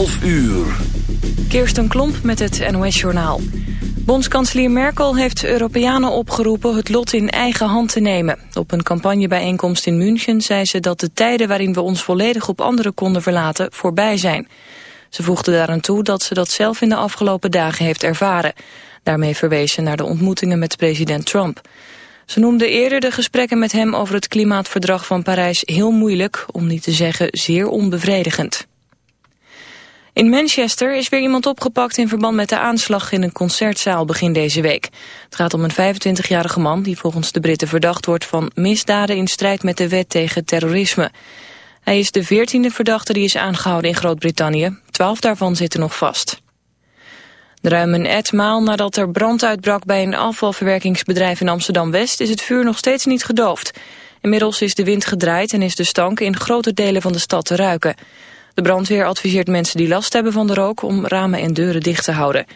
11 uur. Klomp met het NOS-journaal. Bondskanselier Merkel heeft Europeanen opgeroepen het lot in eigen hand te nemen. Op een campagnebijeenkomst in München zei ze dat de tijden waarin we ons volledig op anderen konden verlaten voorbij zijn. Ze voegde daaraan toe dat ze dat zelf in de afgelopen dagen heeft ervaren. Daarmee verwees ze naar de ontmoetingen met president Trump. Ze noemde eerder de gesprekken met hem over het klimaatverdrag van Parijs heel moeilijk, om niet te zeggen zeer onbevredigend. In Manchester is weer iemand opgepakt in verband met de aanslag in een concertzaal begin deze week. Het gaat om een 25-jarige man die volgens de Britten verdacht wordt van misdaden in strijd met de wet tegen terrorisme. Hij is de veertiende verdachte die is aangehouden in Groot-Brittannië. Twaalf daarvan zitten nog vast. Ruim een etmaal nadat er brand uitbrak bij een afvalverwerkingsbedrijf in Amsterdam-West is het vuur nog steeds niet gedoofd. Inmiddels is de wind gedraaid en is de stank in grote delen van de stad te ruiken. De brandweer adviseert mensen die last hebben van de rook om ramen en deuren dicht te houden.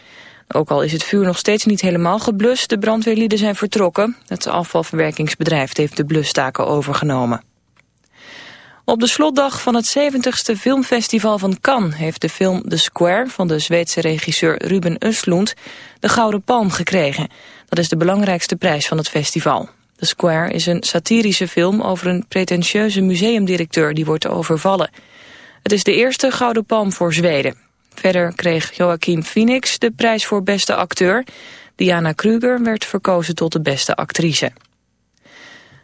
Ook al is het vuur nog steeds niet helemaal geblust, de brandweerlieden zijn vertrokken. Het afvalverwerkingsbedrijf heeft de blustaken overgenomen. Op de slotdag van het 70ste filmfestival van Cannes heeft de film The Square van de Zweedse regisseur Ruben Östlund de Gouden Palm gekregen. Dat is de belangrijkste prijs van het festival. The Square is een satirische film over een pretentieuze museumdirecteur die wordt overvallen. Het is de eerste Gouden Palm voor Zweden. Verder kreeg Joaquin Phoenix de prijs voor beste acteur. Diana Kruger werd verkozen tot de beste actrice.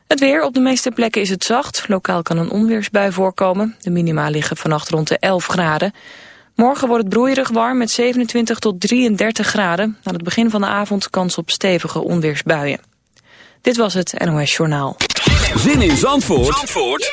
Het weer, op de meeste plekken is het zacht. Lokaal kan een onweersbui voorkomen. De minima liggen vannacht rond de 11 graden. Morgen wordt het broeierig warm met 27 tot 33 graden. Aan het begin van de avond kans op stevige onweersbuien. Dit was het NOS Journaal. Zin in Zandvoort, Zandvoort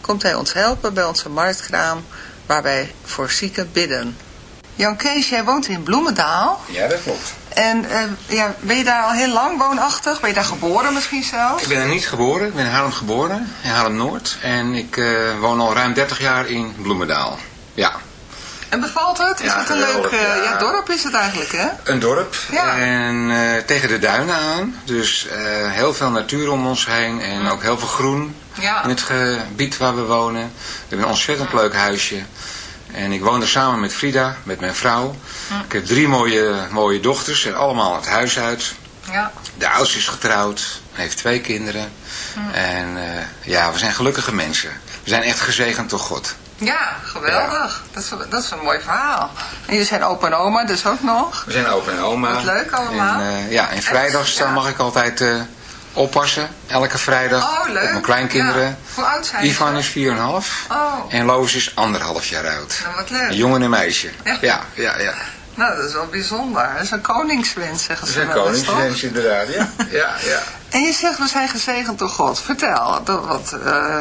komt hij ons helpen bij onze marktkraam, waar wij voor zieken bidden. Jan Kees, jij woont in Bloemendaal. Ja, dat klopt. En eh, ja, ben je daar al heel lang woonachtig? Ben je daar geboren misschien zelfs? Ik ben er niet geboren, ik ben in Haarlem geboren, in Haarlem-Noord. En ik eh, woon al ruim 30 jaar in Bloemendaal. Ja, En bevalt het? Is Ja, het een leuk eh, ja. ja, dorp is het eigenlijk, hè? een dorp. Ja. En tegen de duinen aan. Dus heel veel natuur om ons heen en ook heel veel groen Ja. in het gebied waar we wonen. We hebben een ontzettend leuk huisje. En ik woon er samen met Frida, met mijn vrouw. Ik heb drie mooie, mooie dochters en allemaal het huis uit. Ja. De oudste is getrouwd, heeft twee kinderen. En eh, ja, we zijn gelukkige mensen. We zijn echt gezegend door God. Ja, geweldig. Dat, is, dat is een mooi verhaal. En jullie zijn opa en oma dus ook nog? We zijn opa en oma. Wat leuk allemaal. En, eh, ja, en vrijdags ja. mag ik altijd eh, oppassen. Elke vrijdag. Oh. Op mijn kleinkinderen. Ja. Hoe oud zijn Ivan is 4,5. Oh. En Loos is anderhalf jaar oud. Nou, wat leuk. Een jongen en een meisje. Ja. Ja, ja, ja. Nou, dat is wel bijzonder. Dat is een koningswens, zeggen ze wel eens, toch? koningswens inderdaad. Ja, ja, ja. En je zegt, we zijn gezegend door God. Vertel, dat, wat, eh,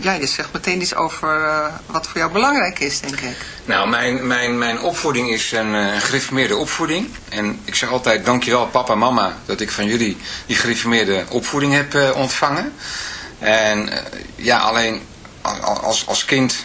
ja, je zegt meteen iets over eh, wat voor jou belangrijk is, denk ik. Nou, mijn, mijn, mijn opvoeding is een uh, gereformeerde opvoeding. En ik zeg altijd, dankjewel papa en mama dat ik van jullie die gereformeerde opvoeding heb uh, ontvangen. En uh, ja, alleen als, als kind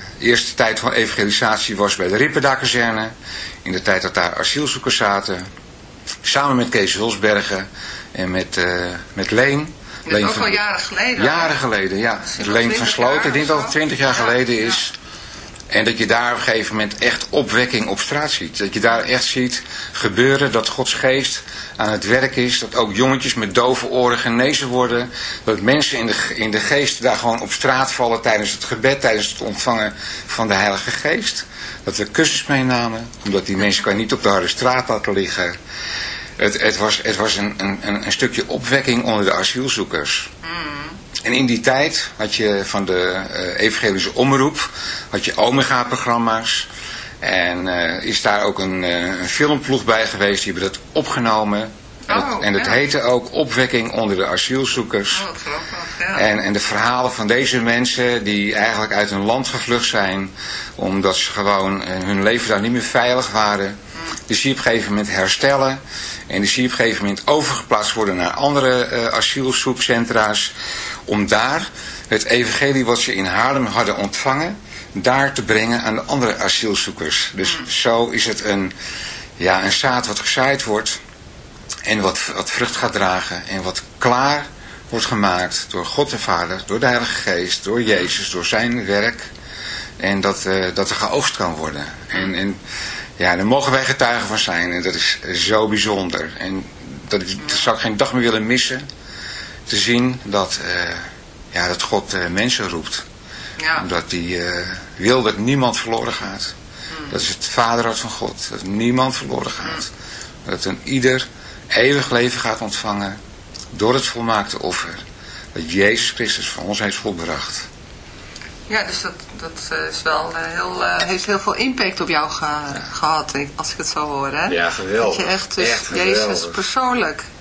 de eerste tijd van evangelisatie was bij de Ripperda-kazerne. In de tijd dat daar asielzoekers zaten. Samen met Kees Hulsbergen en met, uh, met Leen. Dat is ook al jaren geleden. Jaren geleden, ja. Leen van Sloten. Ik denk dat het twintig jaar geleden is. En dat je daar op een gegeven moment echt opwekking op straat ziet. Dat je daar echt ziet gebeuren dat Gods geest aan het werk is. Dat ook jongetjes met dove oren genezen worden. Dat mensen in de, in de geest daar gewoon op straat vallen tijdens het gebed, tijdens het ontvangen van de Heilige Geest. Dat we kussens meenamen, omdat die mensen kan niet op de harde straat laten liggen. Het, het was, het was een, een, een stukje opwekking onder de asielzoekers. Mm. En in die tijd had je van de uh, evangelische omroep, had je Omega-programma's. En uh, is daar ook een, uh, een, filmploeg bij geweest, die hebben dat opgenomen. Oh, en het heette ook Opwekking onder de asielzoekers. Oh, ja. en, en de verhalen van deze mensen die eigenlijk uit hun land gevlucht zijn, omdat ze gewoon hun leven daar niet meer veilig waren. Mm. Die zie je op een gegeven moment herstellen. En die zie je op een gegeven moment overgeplaatst worden naar andere uh, asielzoekcentra's om daar het evangelie wat ze in Haarlem hadden ontvangen, daar te brengen aan de andere asielzoekers. Dus mm. zo is het een, ja, een zaad wat gezaaid wordt en wat, wat vrucht gaat dragen en wat klaar wordt gemaakt door God de Vader, door de Heilige Geest, door Jezus, door zijn werk. En dat, uh, dat er geoogst kan worden. En, en ja, daar mogen wij getuigen van zijn. En dat is zo bijzonder. En dat, dat zou ik geen dag meer willen missen te zien dat, uh, ja, dat God uh, mensen roept. Ja. Omdat hij uh, wil dat niemand verloren gaat. Hmm. Dat is het vaderhart van God. Dat niemand verloren gaat. Hmm. Dat een ieder eeuwig leven gaat ontvangen door het volmaakte offer. Dat Jezus Christus voor ons heeft volbracht. Ja, dus dat, dat is wel heel, heeft heel veel impact op jou gehad, als ik het zo hoor. Hè? Ja, geweldig. Dat je echt, dus echt Jezus persoonlijk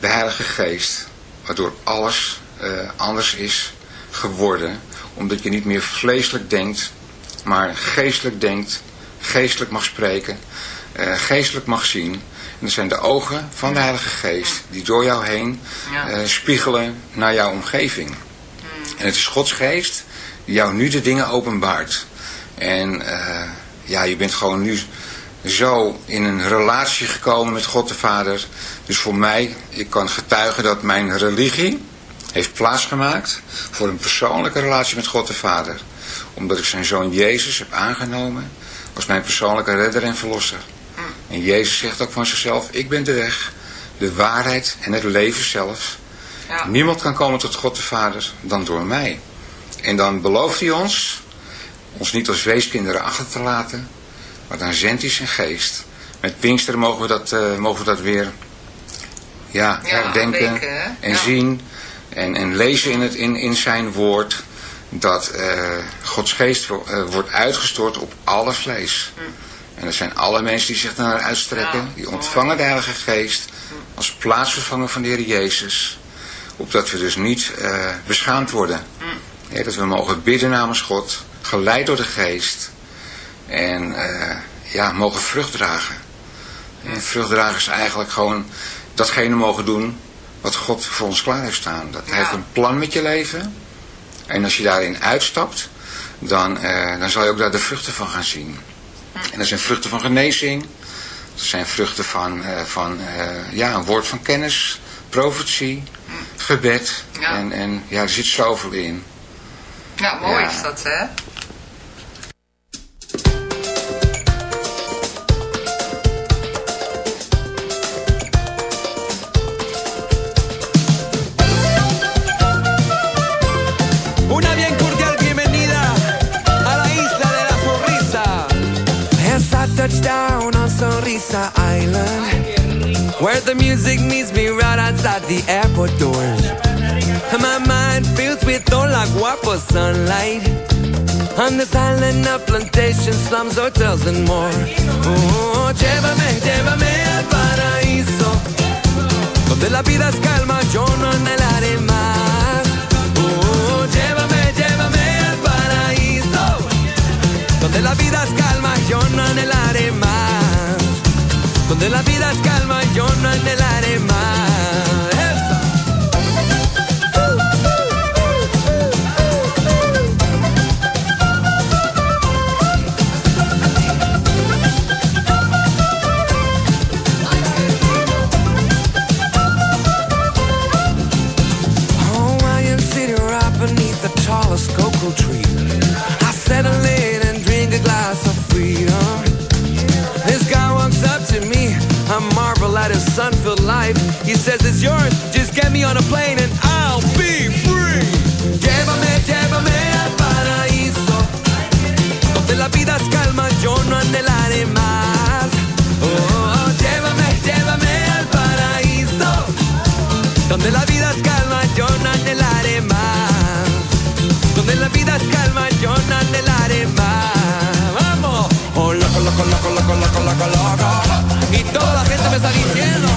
de Heilige Geest, waardoor alles uh, anders is geworden. Omdat je niet meer vleeselijk denkt, maar geestelijk denkt, geestelijk mag spreken, uh, geestelijk mag zien. En dat zijn de ogen van de Heilige Geest die door jou heen uh, spiegelen naar jouw omgeving. En het is Gods Geest die jou nu de dingen openbaart. En ja, je bent gewoon nu zo in een relatie gekomen met God de Vader. Dus voor mij, ik kan getuigen dat mijn religie heeft plaatsgemaakt voor een persoonlijke relatie met God de Vader. Omdat ik zijn zoon Jezus heb aangenomen als mijn persoonlijke redder en verlosser. En Jezus zegt ook van zichzelf, ik ben de weg, de waarheid en het leven zelf. Ja. Niemand kan komen tot God de Vader dan door mij. En dan belooft hij ons, ons niet als weeskinderen achter te laten, maar dan zendt hij zijn geest. Met Pinkster mogen we dat, uh, mogen we dat weer ja, ja herdenken en ja. zien en, en lezen in, het, in, in zijn woord dat uh, Gods geest uh, wordt uitgestort op alle vlees. Hm. En dat zijn alle mensen die zich naar uitstrekken, ja, die ontvangen de Heilige Geest hm. als plaatsvervanger van de Heer Jezus. Opdat we dus niet uh, beschaamd worden. Hm. Dat we mogen bidden namens God, geleid door de Geest. En ja, mogen vrucht dragen. En vrucht dragen is eigenlijk gewoon datgene mogen doen wat God voor ons klaar heeft staan. Dat Hij heeft een plan met je leven. En als je daarin uitstapt, dan, uh, dan zal je ook daar de vruchten van gaan zien. En dat zijn vruchten van genezing. Dat zijn vruchten van, uh, van ja, een woord van kennis, profetie, gebed. Ja. En, en ja, er zit zoveel in. Ja, mooi ja. is dat, hè? The music meets me right outside the airport doors. My mind fills with all like guapo sunlight. On this island of plantation, slums, hotels and more. Oh, Llévame, llévame al paraíso. Donde la vida es calma, yo no anhelaré más. Oh, Llévame, llévame al paraíso. Donde la vida es calma, yo no anhelaré más. Donde la vida es calma, yo no anhelaré más. Sun-filled life. He says it's yours. Just get me on a plane and I'll be free. Llévame, llévame al paraíso. Donde la vida es calma, yo no anhelaré más. Oh, llévame, llévame al paraíso. Donde la vida es calma, yo no anhelaré más. Donde la vida es calma, yo no anhelaré más. Vamos. Oh, loco, loco, loco, loco, loco, loco, loco. Y toda la gente me está diciendo,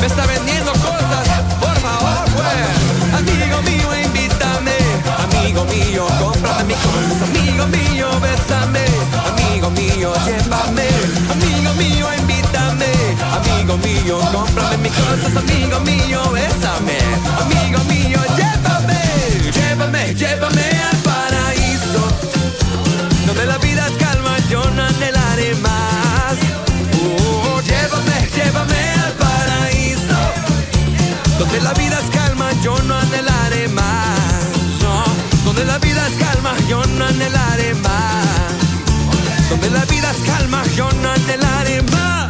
me está vendiendo cosas. Por favor, pues. Amigo mío, invítame. Amigo mío, cómprame mis cosas. Amigo mío, bésame. Amigo mío, llévame. Amigo mío, invítame. Amigo mío, cómprame mis cosas. Amigo mío, bésame. Amigo mío, llévame. Llévame, llévame Donde la vida es calma, yo no anhelaré más. Donde la vida es calma, yo no anhelaré más. Donde la vida es calma, yo no anhelaré más.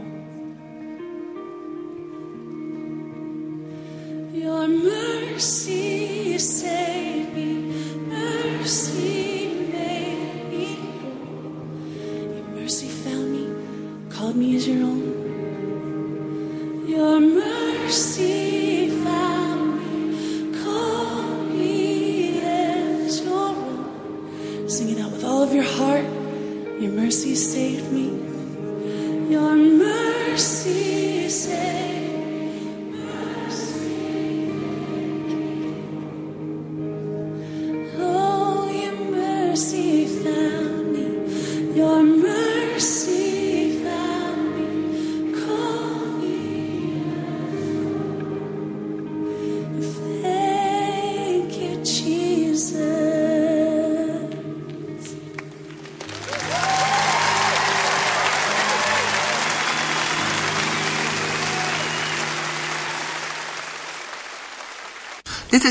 Your mercy is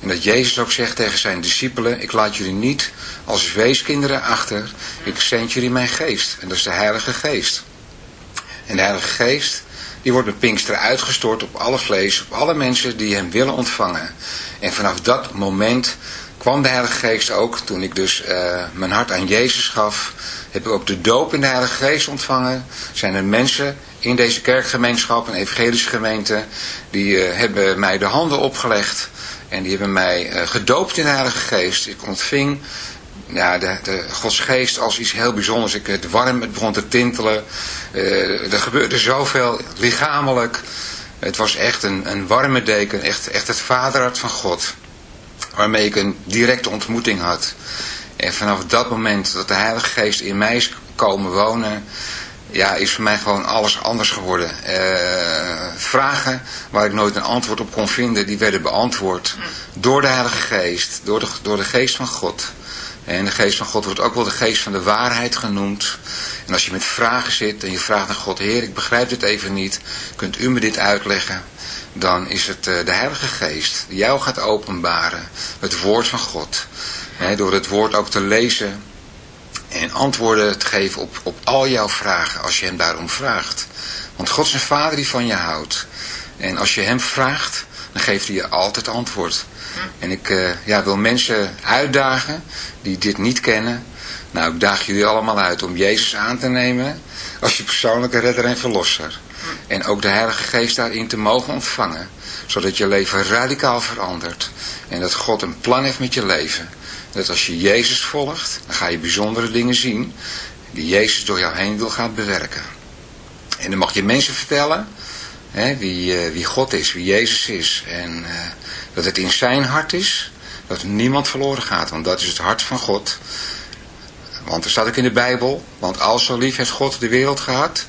En dat Jezus ook zegt tegen zijn discipelen, ik laat jullie niet als weeskinderen achter, ik zend jullie mijn geest. En dat is de Heilige Geest. En de Heilige Geest, die wordt met Pinksteren uitgestort op alle vlees, op alle mensen die hem willen ontvangen. En vanaf dat moment kwam de Heilige Geest ook, toen ik dus uh, mijn hart aan Jezus gaf, heb ik ook de doop in de Heilige Geest ontvangen. Zijn er mensen in deze kerkgemeenschap, een evangelische gemeente, die uh, hebben mij de handen opgelegd en die hebben mij uh, gedoopt in de Heilige Geest. Ik ontving de, de Gods geest als iets heel bijzonders. Ik werd warm, het begon te tintelen. Uh, er gebeurde zoveel lichamelijk. Het was echt een, een warme deken, echt, echt het vaderhart van God. Waarmee ik een directe ontmoeting had. En vanaf dat moment dat de Heilige Geest in mij is komen wonen, ja, is voor mij gewoon alles anders geworden. Uh, vragen waar ik nooit een antwoord op kon vinden, die werden beantwoord door de Heilige Geest, door de, door de Geest van God. En de Geest van God wordt ook wel de Geest van de waarheid genoemd. En als je met vragen zit en je vraagt aan God, Heer, ik begrijp dit even niet, kunt u me dit uitleggen? Dan is het uh, de Heilige Geest die jou gaat openbaren, het woord van God. Door het woord ook te lezen en antwoorden te geven op, op al jouw vragen als je hem daarom vraagt. Want God is een vader die van je houdt. En als je hem vraagt, dan geeft hij je altijd antwoord. En ik uh, ja, wil mensen uitdagen die dit niet kennen. Nou, ik daag jullie allemaal uit om Jezus aan te nemen als je persoonlijke redder en verlosser. En ook de Heilige Geest daarin te mogen ontvangen. Zodat je leven radicaal verandert. En dat God een plan heeft met je leven. Dat als je Jezus volgt, dan ga je bijzondere dingen zien die Jezus door jou heen wil gaan bewerken. En dan mag je mensen vertellen hè, wie, uh, wie God is, wie Jezus is. En uh, dat het in zijn hart is, dat niemand verloren gaat. Want dat is het hart van God. Want er staat ook in de Bijbel, want al zo lief heeft God de wereld gehad,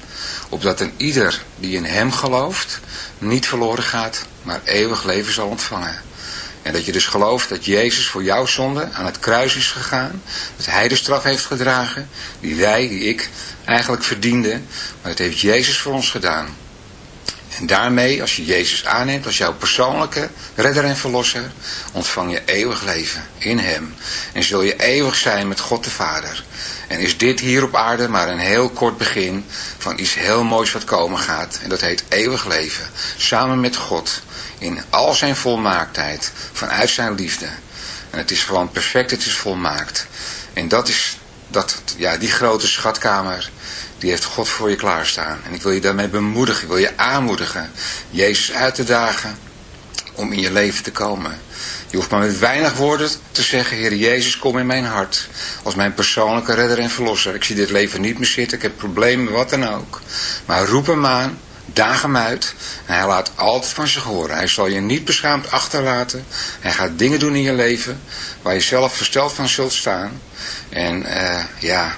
opdat een ieder die in hem gelooft, niet verloren gaat, maar eeuwig leven zal ontvangen. En dat je dus gelooft dat Jezus voor jouw zonde aan het kruis is gegaan. Dat hij de straf heeft gedragen. Die wij, die ik eigenlijk verdienden. Maar dat heeft Jezus voor ons gedaan. En daarmee, als je Jezus aanneemt als jouw persoonlijke redder en verlosser, ontvang je eeuwig leven in hem. En zul je eeuwig zijn met God de Vader. En is dit hier op aarde maar een heel kort begin van iets heel moois wat komen gaat. En dat heet eeuwig leven. Samen met God in al zijn volmaaktheid, vanuit zijn liefde. En het is gewoon perfect, het is volmaakt. En dat is dat, ja, die grote schatkamer, die heeft God voor je klaarstaan. En ik wil je daarmee bemoedigen, ik wil je aanmoedigen, Jezus uit te dagen om in je leven te komen. Je hoeft maar met weinig woorden te zeggen, Heer Jezus, kom in mijn hart. Als mijn persoonlijke redder en verlosser. Ik zie dit leven niet meer zitten, ik heb problemen, wat dan ook. Maar roep hem aan, daag hem uit. En hij laat altijd van zich horen. Hij zal je niet beschaamd achterlaten. Hij gaat dingen doen in je leven waar je zelf versteld van zult staan. En uh, ja,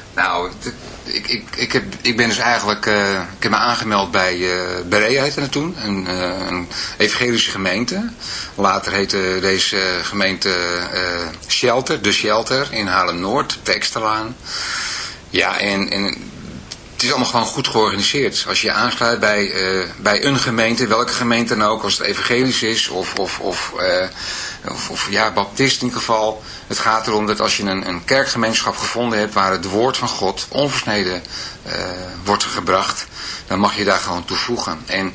Nou, ik, ik, ik, heb, ik ben dus eigenlijk, uh, ik heb me aangemeld bij uh, Berea heette het toen, een, uh, een evangelische gemeente. Later heette deze gemeente Shelter, de Shelter in Haarlem-Noord, de Eksterlaan. Ja, en het is allemaal gewoon goed georganiseerd. Als je aansluit bij, bij een gemeente, welke gemeente dan ook, als het evangelisch is of, of, of, of, of ja, baptist in ieder geval het gaat erom dat als je een, een kerkgemeenschap gevonden hebt waar het woord van God onversneden uh, wordt gebracht, dan mag je daar gewoon toevoegen. En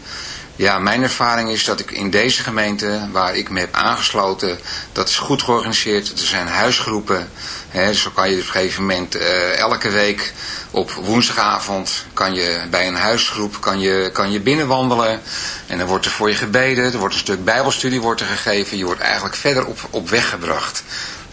ja, mijn ervaring is dat ik in deze gemeente, waar ik me heb aangesloten, dat is goed georganiseerd. Er zijn huisgroepen. Hè, zo kan je op een gegeven moment uh, elke week op woensdagavond kan je bij een huisgroep kan je, kan je binnenwandelen. En dan wordt er voor je gebeden, er wordt een stuk bijbelstudie wordt er gegeven. Je wordt eigenlijk verder op, op weg gebracht.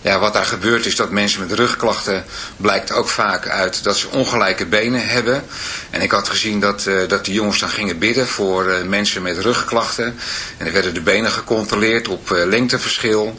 ja, wat daar gebeurt is dat mensen met rugklachten blijkt ook vaak uit dat ze ongelijke benen hebben. En ik had gezien dat, uh, dat die jongens dan gingen bidden voor uh, mensen met rugklachten. En er werden de benen gecontroleerd op lengteverschil.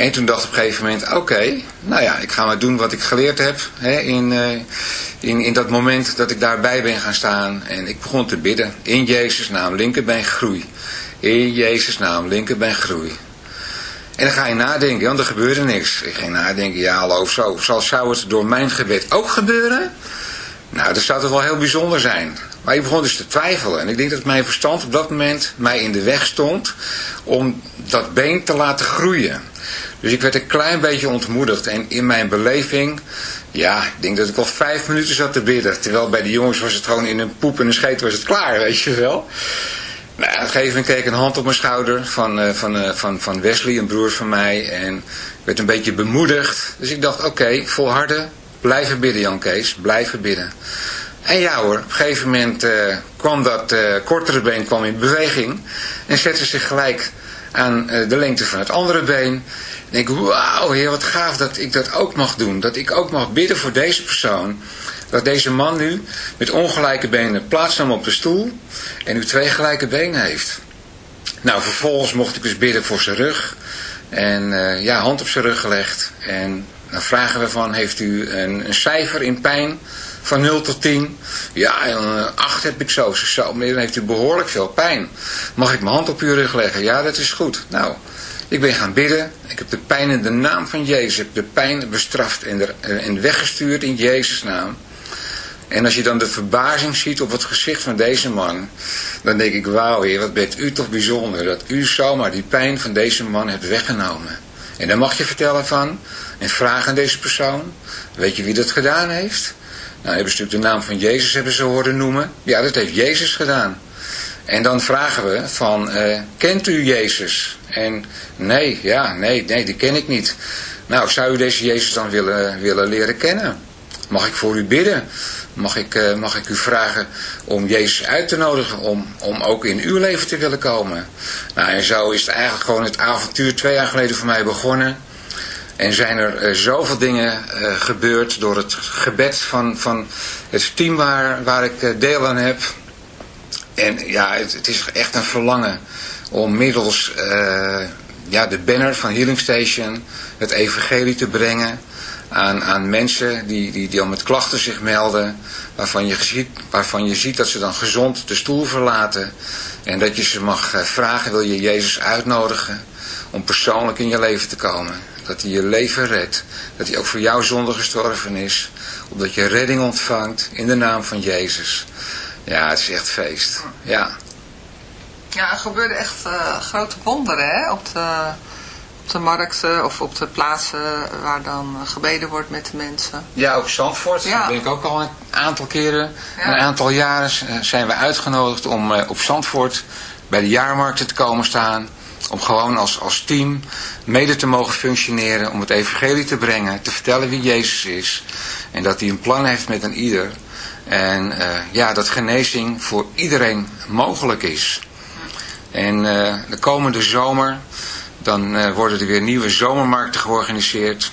En toen dacht ik op een gegeven moment, oké, nou ja, ik ga maar doen wat ik geleerd heb hè, in, uh, in, in dat moment dat ik daarbij ben gaan staan. En ik begon te bidden, in Jezus naam, linkerbeen groei. In Jezus naam, linkerbeen groei. En dan ga je nadenken, want er gebeurde niks. Ik ging nadenken, ja hallo, zo, zal, zou het door mijn gebed ook gebeuren? Nou, dat zou toch wel heel bijzonder zijn. Maar ik begon dus te twijfelen. En ik denk dat mijn verstand op dat moment mij in de weg stond om dat been te laten groeien. Dus ik werd een klein beetje ontmoedigd. En in mijn beleving, ja, ik denk dat ik al vijf minuten zat te bidden. Terwijl bij de jongens was het gewoon in een poep en een scheet was het klaar, weet je wel. Nou, op een gegeven kreeg een hand op mijn schouder van, uh, van, uh, van, van Wesley, een broer van mij. En ik werd een beetje bemoedigd. Dus ik dacht, oké, okay, volharden, blijven bidden Jan Kees, blijven bidden. En ja hoor, op een gegeven moment uh, kwam dat kortere been kwam in beweging. En zette zich gelijk aan de lengte van het andere been. En ik, wauw heer, wat gaaf dat ik dat ook mag doen. Dat ik ook mag bidden voor deze persoon. Dat deze man nu met ongelijke benen plaatsnam op de stoel. En nu twee gelijke benen heeft. Nou, vervolgens mocht ik dus bidden voor zijn rug. En ja, hand op zijn rug gelegd. En dan vragen we van, heeft u een, een cijfer in pijn van 0 tot 10? Ja, een 8 heb ik zo. Zo, dan heeft u behoorlijk veel pijn. Mag ik mijn hand op uw rug leggen? Ja, dat is goed. Nou, ik ben gaan bidden. Ik heb de pijn in de naam van Jezus. Ik heb de pijn bestraft en, er, en weggestuurd in Jezus' naam. En als je dan de verbazing ziet op het gezicht van deze man, dan denk ik, wauw heer, wat bent u toch bijzonder, dat u zomaar die pijn van deze man hebt weggenomen. En dan mag je vertellen van, en vragen aan deze persoon, weet je wie dat gedaan heeft? Nou, hebben ze natuurlijk de naam van Jezus hebben ze horen noemen. Ja, dat heeft Jezus gedaan. En dan vragen we van, uh, kent u Jezus? En nee, ja, nee, nee, die ken ik niet. Nou, zou u deze Jezus dan willen, willen leren kennen? Mag ik voor u bidden? Mag ik, uh, mag ik u vragen om Jezus uit te nodigen om, om ook in uw leven te willen komen? Nou, en zo is het eigenlijk gewoon het avontuur twee jaar geleden voor mij begonnen. En zijn er uh, zoveel dingen uh, gebeurd door het gebed van, van het team waar, waar ik deel aan heb. En ja, het, het, is echt een verlangen om middels ja, de banner van Healing Station het evangelie te brengen aan, aan mensen die, die, die al met klachten zich melden, waarvan je, ziet, waarvan je ziet dat ze dan gezond de stoel verlaten en dat je ze mag vragen, wil je Jezus uitnodigen? om persoonlijk in je leven te komen. Dat hij je leven redt. Dat hij ook voor jouw zonde gestorven is. Opdat je redding ontvangt in de naam van Jezus. Ja, het is echt feest. Ja. Ja, er gebeuren echt uh, grote wonderen hè? Op, de, op de markten of op de plaatsen waar dan gebeden wordt met de mensen. Ja, ook Zandvoort. Ja. Daar ben ik ook al een aantal keren. Ja. Een aantal jaren zijn we uitgenodigd om uh, op Zandvoort bij de jaarmarkten te komen staan. Om gewoon als, als team mede te mogen functioneren. Om het evangelie te brengen. Te vertellen wie Jezus is. En dat hij een plan heeft met een ieder. En uh, ja, dat genezing voor iedereen mogelijk is. En uh, de komende zomer, dan uh, worden er weer nieuwe zomermarkten georganiseerd.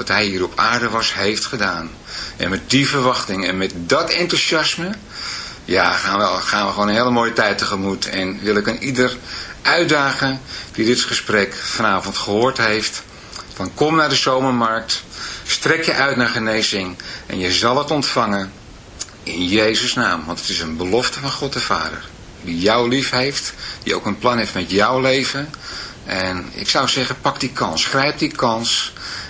dat hij hier op aarde was, heeft gedaan. En met die verwachting en met dat enthousiasme, ja, gaan we, gaan we gewoon een hele mooie tijd tegemoet. En wil ik aan ieder uitdagen die dit gesprek vanavond gehoord heeft, van kom naar de zomermarkt, strek je uit naar genezing en je zal het ontvangen in Jezus' naam. Want het is een belofte van God de Vader, die jou lief heeft, die ook een plan heeft met jouw leven en ik zou zeggen, pak die kans, grijp die kans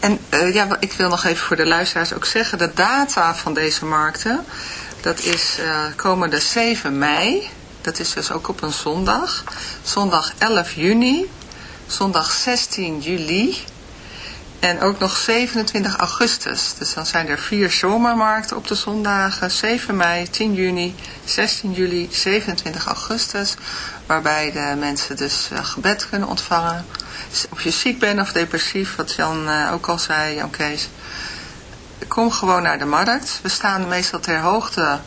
En uh, ja, ik wil nog even voor de luisteraars ook zeggen, de data van deze markten, dat is uh, komende 7 mei, dat is dus ook op een zondag, zondag 11 juni, zondag 16 juli en ook nog 27 augustus. Dus dan zijn er vier zomermarkten op de zondagen, 7 mei, 10 juni, 16 juli, 27 augustus, waarbij de mensen dus uh, gebed kunnen ontvangen of je ziek bent of depressief, wat Jan uh, ook al zei, Jan Kees. Kom gewoon naar de markt. We staan meestal ter hoogte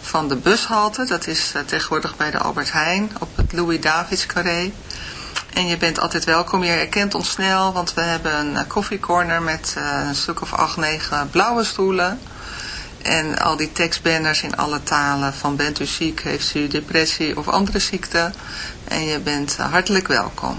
van de bushalte. Dat is uh, tegenwoordig bij de Albert Heijn op het Louis Davids carré. En je bent altijd welkom. Je herkent ons snel, want we hebben een koffiecorner met een stuk of acht, negen blauwe stoelen. En al die tekstbanners in alle talen van bent u ziek, heeft u depressie of andere ziekte. En je bent hartelijk welkom.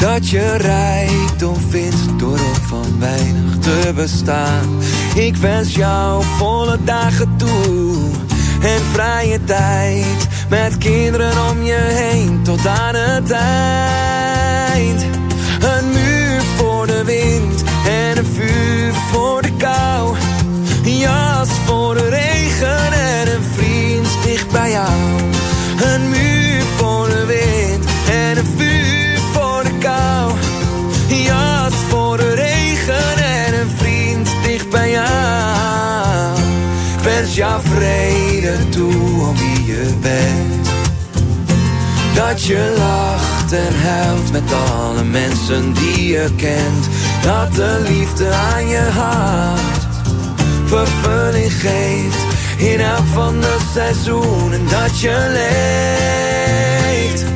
Dat je rijkdom vindt door op van weinig te bestaan. Ik wens jou volle dagen toe en vrije tijd. Met kinderen om je heen tot aan het eind. Een muur voor de wind en een vuur voor de kou. Jas voor de regen en een vriend dicht bij jou. Een muur voor de wind en een vuur wens jou vrede toe om wie je bent. Dat je lacht en huilt met alle mensen die je kent. Dat de liefde aan je hart vervulling geeft. In elk van de seizoenen dat je leeft.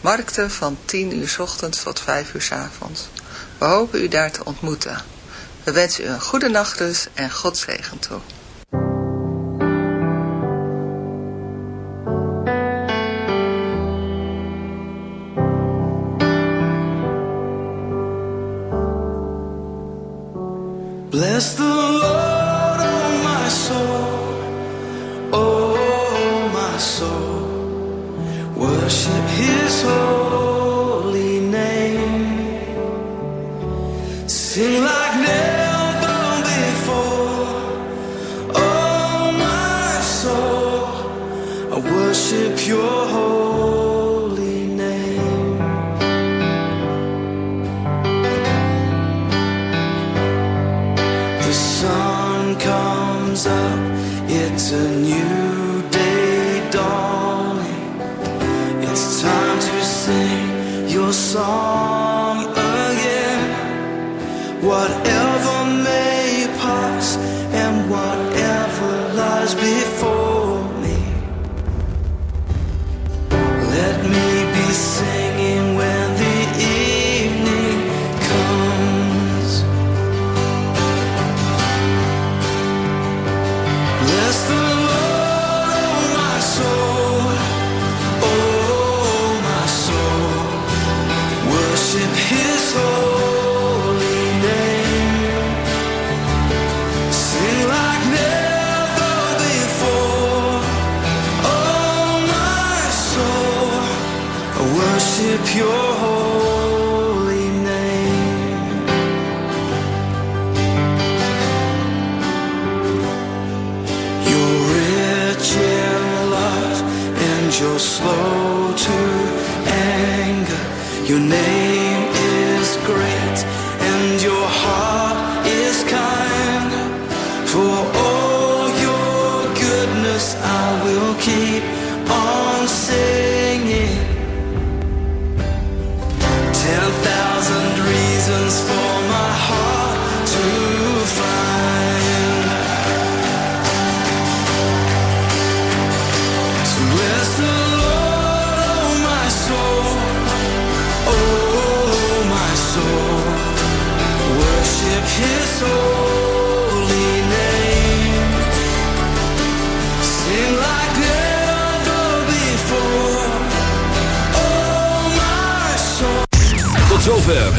markten van 10 uur ochtends tot 5 uur avonds. We hopen u daar te ontmoeten. We wensen u een goede nacht dus en God zegen toe. Bless before